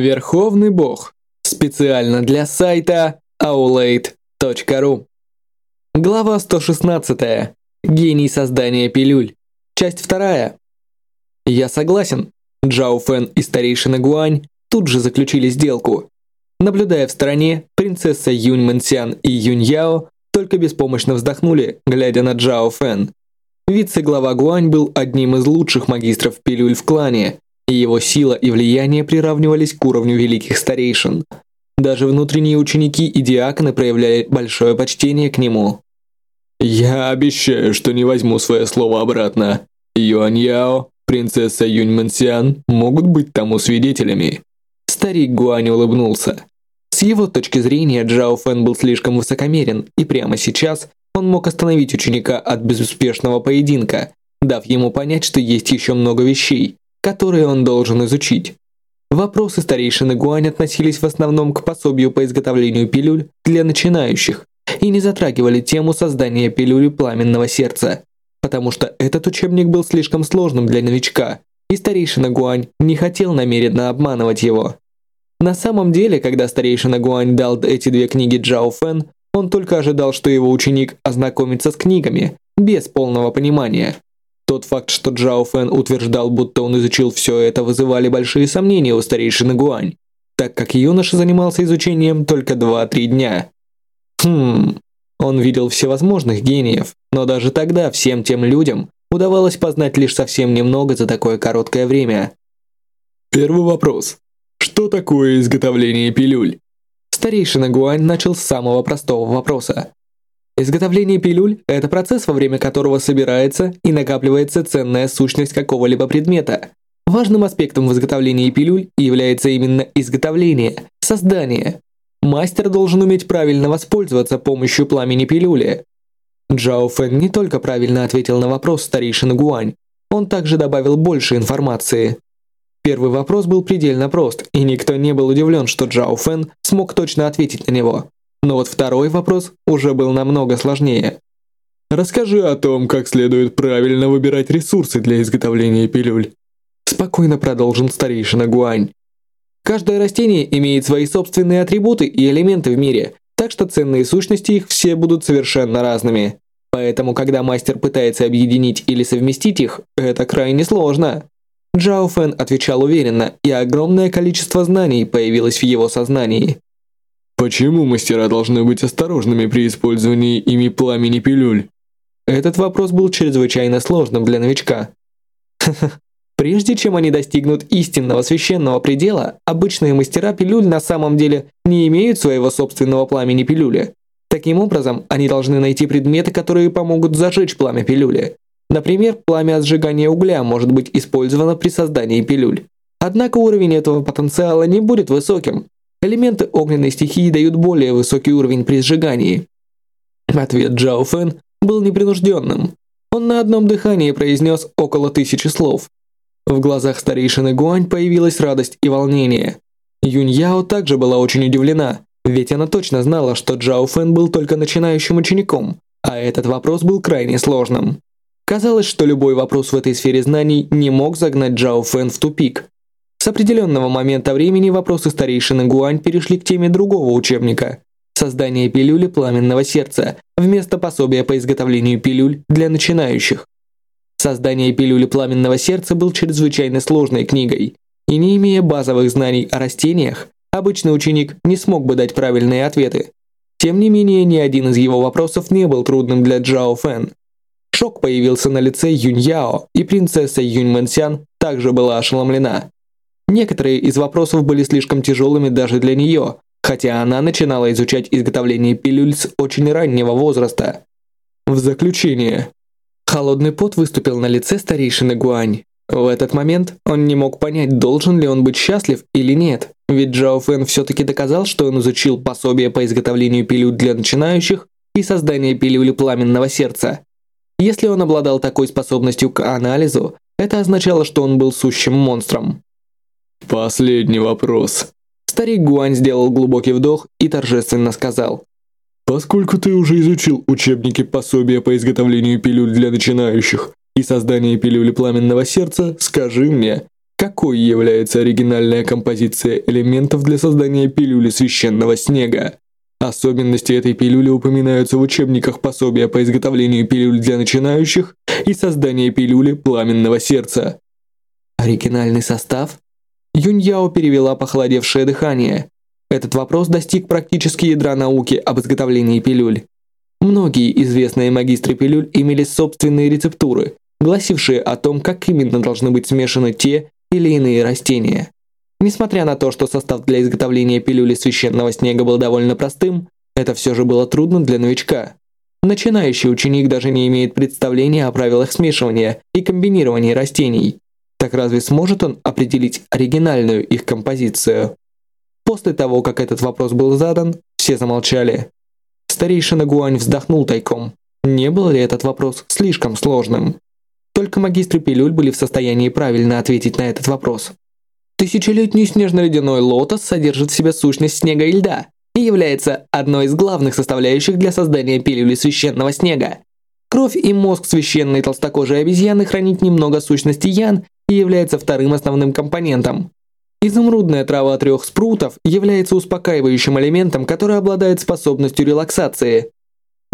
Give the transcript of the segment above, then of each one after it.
Верховный Бог. Специально для сайта aulade.ru. Глава 116. Гений создания пилюль. Часть 2. Я согласен. Джао Фэн и старейшина Гуань тут же заключили сделку. Наблюдая в стороне, принцесса Юнь Мэнсян и Юнь Яо только беспомощно вздохнули, глядя на Джао Фэн. Вице-глава Гуань был одним из лучших магистров пилюль в клане, его сила и влияние приравнивались к уровню великих старейшин. Даже внутренние ученики и диаконы проявляли большое почтение к нему. «Я обещаю, что не возьму свое слово обратно. Юань Яо, принцесса Юнь Мэнсиан могут быть тому свидетелями». Старик Гуань улыбнулся. С его точки зрения Джао Фэн был слишком высокомерен, и прямо сейчас он мог остановить ученика от безуспешного поединка, дав ему понять, что есть еще много вещей, которые он должен изучить. Вопросы старейшины Гуань относились в основном к пособию по изготовлению пилюль для начинающих и не затрагивали тему создания пилюли пламенного сердца, потому что этот учебник был слишком сложным для новичка, и старейшина Гуань не хотел намеренно обманывать его. На самом деле, когда старейшина Гуань дал эти две книги Джао Фэн, он только ожидал, что его ученик ознакомится с книгами, без полного понимания. Тот факт, что Джао Фэн утверждал, будто он изучил все это, вызывали большие сомнения у старейшины Гуань, так как юноша занимался изучением только 2-3 дня. Хм, он видел всевозможных гениев, но даже тогда всем тем людям удавалось познать лишь совсем немного за такое короткое время. Первый вопрос. Что такое изготовление пилюль? Старейшина Гуань начал с самого простого вопроса. Изготовление пилюль – это процесс, во время которого собирается и накапливается ценная сущность какого-либо предмета. Важным аспектом в изготовлении пилюль является именно изготовление, создание. Мастер должен уметь правильно воспользоваться помощью пламени пилюли. Джао Фэн не только правильно ответил на вопрос старейшины Гуань, он также добавил больше информации. Первый вопрос был предельно прост, и никто не был удивлен, что Джао Фэн смог точно ответить на него. Но вот второй вопрос уже был намного сложнее. Расскажи о том, как следует правильно выбирать ресурсы для изготовления пилюль. Спокойно продолжил старейшина Гуань. Каждое растение имеет свои собственные атрибуты и элементы в мире, так что ценные сущности их все будут совершенно разными. Поэтому, когда мастер пытается объединить или совместить их, это крайне сложно. Джао Фэн отвечал уверенно, и огромное количество знаний появилось в его сознании. Почему мастера должны быть осторожными при использовании ими пламени пилюль? Этот вопрос был чрезвычайно сложным для новичка. Прежде чем они достигнут истинного священного предела, обычные мастера пилюль на самом деле не имеют своего собственного пламени пилюли. Таким образом, они должны найти предметы, которые помогут зажечь пламя пилюли. Например, пламя от сжигания угля может быть использовано при создании пилюль. Однако уровень этого потенциала не будет высоким, Элементы огненной стихии дают более высокий уровень при сжигании. Ответ Джао Фэн был непринужденным. Он на одном дыхании произнес около тысячи слов. В глазах старейшины Гуань появилась радость и волнение. Юнь Яо также была очень удивлена, ведь она точно знала, что Джао Фэн был только начинающим учеником, а этот вопрос был крайне сложным. Казалось, что любой вопрос в этой сфере знаний не мог загнать Джао Фэн в тупик. С определенного момента времени вопросы старейшины Гуань перешли к теме другого учебника – создание пилюли пламенного сердца вместо пособия по изготовлению пилюль для начинающих. Создание пилюли пламенного сердца был чрезвычайно сложной книгой, и не имея базовых знаний о растениях, обычный ученик не смог бы дать правильные ответы. Тем не менее, ни один из его вопросов не был трудным для Джао Фэн. Шок появился на лице Юнь Яо, и принцесса Юнь Мэнсян также была ошеломлена. Некоторые из вопросов были слишком тяжелыми даже для нее, хотя она начинала изучать изготовление пилюль с очень раннего возраста. В заключение. Холодный пот выступил на лице старейшины Гуань. В этот момент он не мог понять, должен ли он быть счастлив или нет, ведь Джао Фэн все-таки доказал, что он изучил пособие по изготовлению пилюль для начинающих и создание пилюли пламенного сердца. Если он обладал такой способностью к анализу, это означало, что он был сущим монстром. Последний вопрос. Старик Гуань сделал глубокий вдох и торжественно сказал. Поскольку ты уже изучил учебники пособия по изготовлению пилюль для начинающих и создание пилюли пламенного сердца, скажи мне, Какой является оригинальная композиция элементов для создания пилюли священного снега? Особенности этой пилюли упоминаются в учебниках пособия по изготовлению пилюль для начинающих и создания пилюли пламенного сердца. Оригинальный состав? Юньяо перевела похолодевшее дыхание. Этот вопрос достиг практически ядра науки об изготовлении пилюль. Многие известные магистры пилюль имели собственные рецептуры, гласившие о том, как именно должны быть смешаны те или иные растения. Несмотря на то, что состав для изготовления пилюли священного снега был довольно простым, это все же было трудно для новичка. Начинающий ученик даже не имеет представления о правилах смешивания и комбинирования растений. Так разве сможет он определить оригинальную их композицию? После того, как этот вопрос был задан, все замолчали. Старейшина Гуань вздохнул тайком. Не был ли этот вопрос слишком сложным? Только магистры пилюль были в состоянии правильно ответить на этот вопрос. Тысячелетний снежно-ледяной лотос содержит в себе сущность снега и льда и является одной из главных составляющих для создания пилюли священного снега. Кровь и мозг священной толстокожей обезьяны хранит немного сущности ян и является вторым основным компонентом. Изумрудная трава трех спрутов является успокаивающим элементом, который обладает способностью релаксации.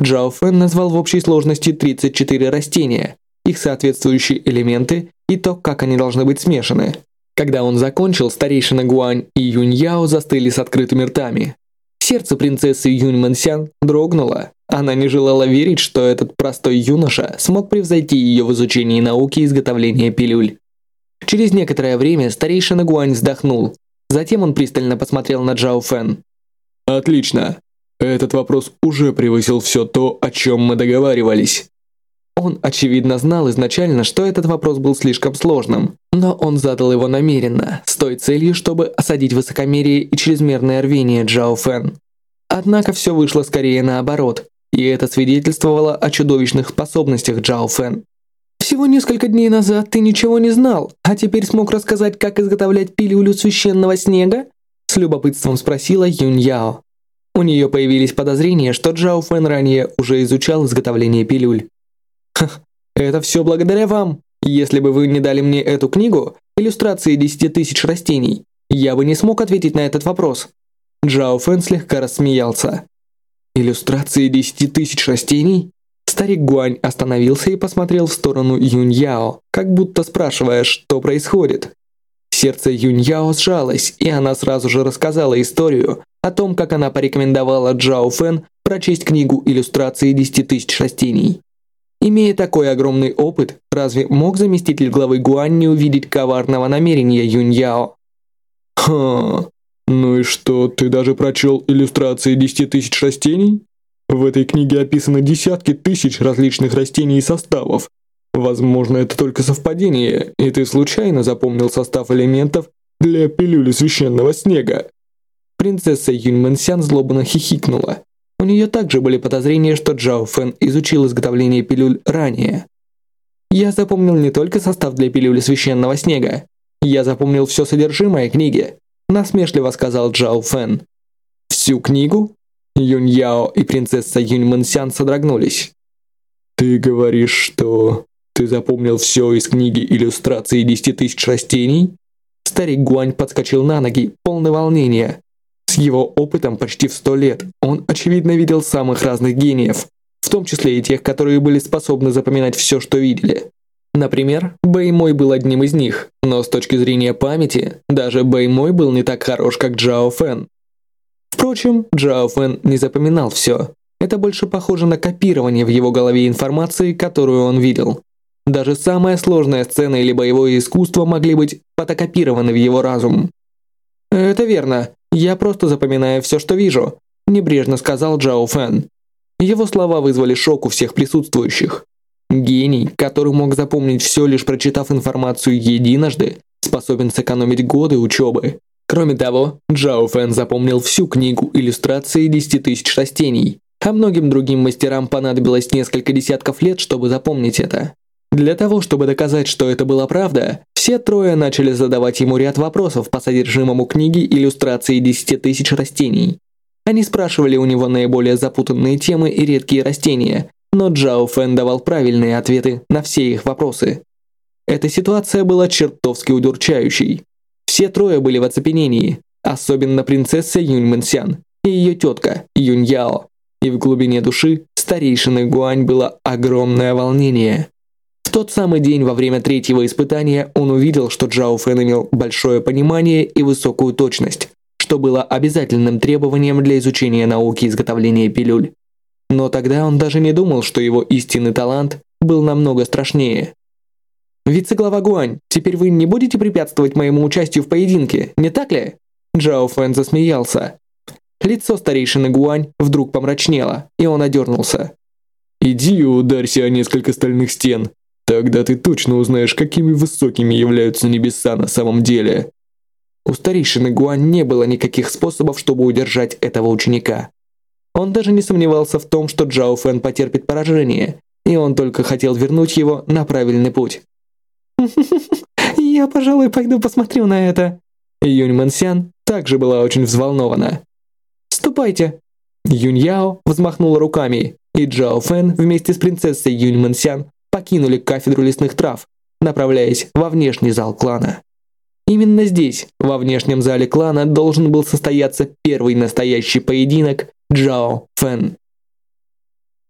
Джао Фэн назвал в общей сложности 34 растения, их соответствующие элементы и то, как они должны быть смешаны. Когда он закончил, старейшина Гуань и Юнь Яо застыли с открытыми ртами. Сердце принцессы Юнь Мэнсян дрогнуло. Она не желала верить, что этот простой юноша смог превзойти ее в изучении науки изготовления пилюль. Через некоторое время старейшина Гуань вздохнул. Затем он пристально посмотрел на Джао Фэн. «Отлично. Этот вопрос уже превысил все то, о чем мы договаривались. Он, очевидно, знал изначально, что этот вопрос был слишком сложным, но он задал его намеренно, с той целью, чтобы осадить высокомерие и чрезмерное рвение Джао Фэн. Однако все вышло скорее наоборот, и это свидетельствовало о чудовищных способностях Джао Фэн. «Всего несколько дней назад ты ничего не знал, а теперь смог рассказать, как изготовлять пилюлю священного снега?» С любопытством спросила Юнь Яо. У нее появились подозрения, что Джао Фэн ранее уже изучал изготовление пилюль. Ха, это все благодаря вам. Если бы вы не дали мне эту книгу, иллюстрации 10 тысяч растений, я бы не смог ответить на этот вопрос. Джао Фэн слегка рассмеялся. Иллюстрации 10 тысяч растений? Старик Гуань остановился и посмотрел в сторону Юнь Яо, как будто спрашивая, что происходит. Сердце Юнь Яо сжалось, и она сразу же рассказала историю о том, как она порекомендовала Джао Фэн прочесть книгу иллюстрации 10 тысяч растений. Имея такой огромный опыт, разве мог заместитель главы Гуань не увидеть коварного намерения Юнь Яо? Ха, ну и что, ты даже прочел иллюстрации 10 тысяч растений? В этой книге описаны десятки тысяч различных растений и составов. Возможно, это только совпадение, и ты случайно запомнил состав элементов для пилюли священного снега. Принцесса Юнь Мэнсян злобно хихикнула. У нее также были подозрения, что Джао Фэн изучил изготовление пилюль ранее. Я запомнил не только состав для пилюли священного снега. Я запомнил все содержимое книги, насмешливо сказал Джао Фэн. Всю книгу? Юнь Яо и принцесса Юнь Мэнсян содрогнулись. Ты говоришь, что ты запомнил все из книги иллюстрации десяти тысяч растений? Старик Гуань подскочил на ноги, полный волнения. С его опытом почти в сто лет он, очевидно, видел самых разных гениев, в том числе и тех, которые были способны запоминать все, что видели. Например, Бэймой был одним из них, но с точки зрения памяти, даже Бэймой был не так хорош, как Джао Фэн. Впрочем, Джао Фэн не запоминал все. Это больше похоже на копирование в его голове информации, которую он видел. Даже самая сложная сцена или боевое искусство могли быть фотокопированы в его разум. Это верно. «Я просто запоминаю все, что вижу», – небрежно сказал Джао Фэн. Его слова вызвали шок у всех присутствующих. Гений, который мог запомнить все, лишь прочитав информацию единожды, способен сэкономить годы учебы. Кроме того, Джао Фэн запомнил всю книгу иллюстрации 10 тысяч растений, а многим другим мастерам понадобилось несколько десятков лет, чтобы запомнить это. Для того, чтобы доказать, что это была правда, все трое начали задавать ему ряд вопросов по содержимому книги иллюстрации 10 тысяч растений. Они спрашивали у него наиболее запутанные темы и редкие растения, но Джао Фэн давал правильные ответы на все их вопросы. Эта ситуация была чертовски удурчающей. Все трое были в оцепенении, особенно принцесса Юнь Мэнсян и ее тетка Юнь Яо. И в глубине души старейшины Гуань было огромное волнение. В тот самый день во время третьего испытания он увидел, что Джао Фэн имел большое понимание и высокую точность, что было обязательным требованием для изучения науки изготовления пилюль. Но тогда он даже не думал, что его истинный талант был намного страшнее. «Вице-глава Гуань, теперь вы не будете препятствовать моему участию в поединке, не так ли?» Джао Фэн засмеялся. Лицо старейшины Гуань вдруг помрачнело, и он одернулся. «Иди и ударься о несколько стальных стен. Тогда ты точно узнаешь, какими высокими являются небеса на самом деле». У старейшины Гуань не было никаких способов, чтобы удержать этого ученика. Он даже не сомневался в том, что Джао Фэн потерпит поражение, и он только хотел вернуть его на правильный путь. «Я, пожалуй, пойду посмотрю на это». Юнь Мэнсян также была очень взволнована. «Ступайте». Юнь Яо взмахнула руками, и Джао Фэн вместе с принцессой Юнь Мэнсян покинули кафедру лесных трав, направляясь во внешний зал клана. Именно здесь, во внешнем зале клана, должен был состояться первый настоящий поединок Джао Фэн.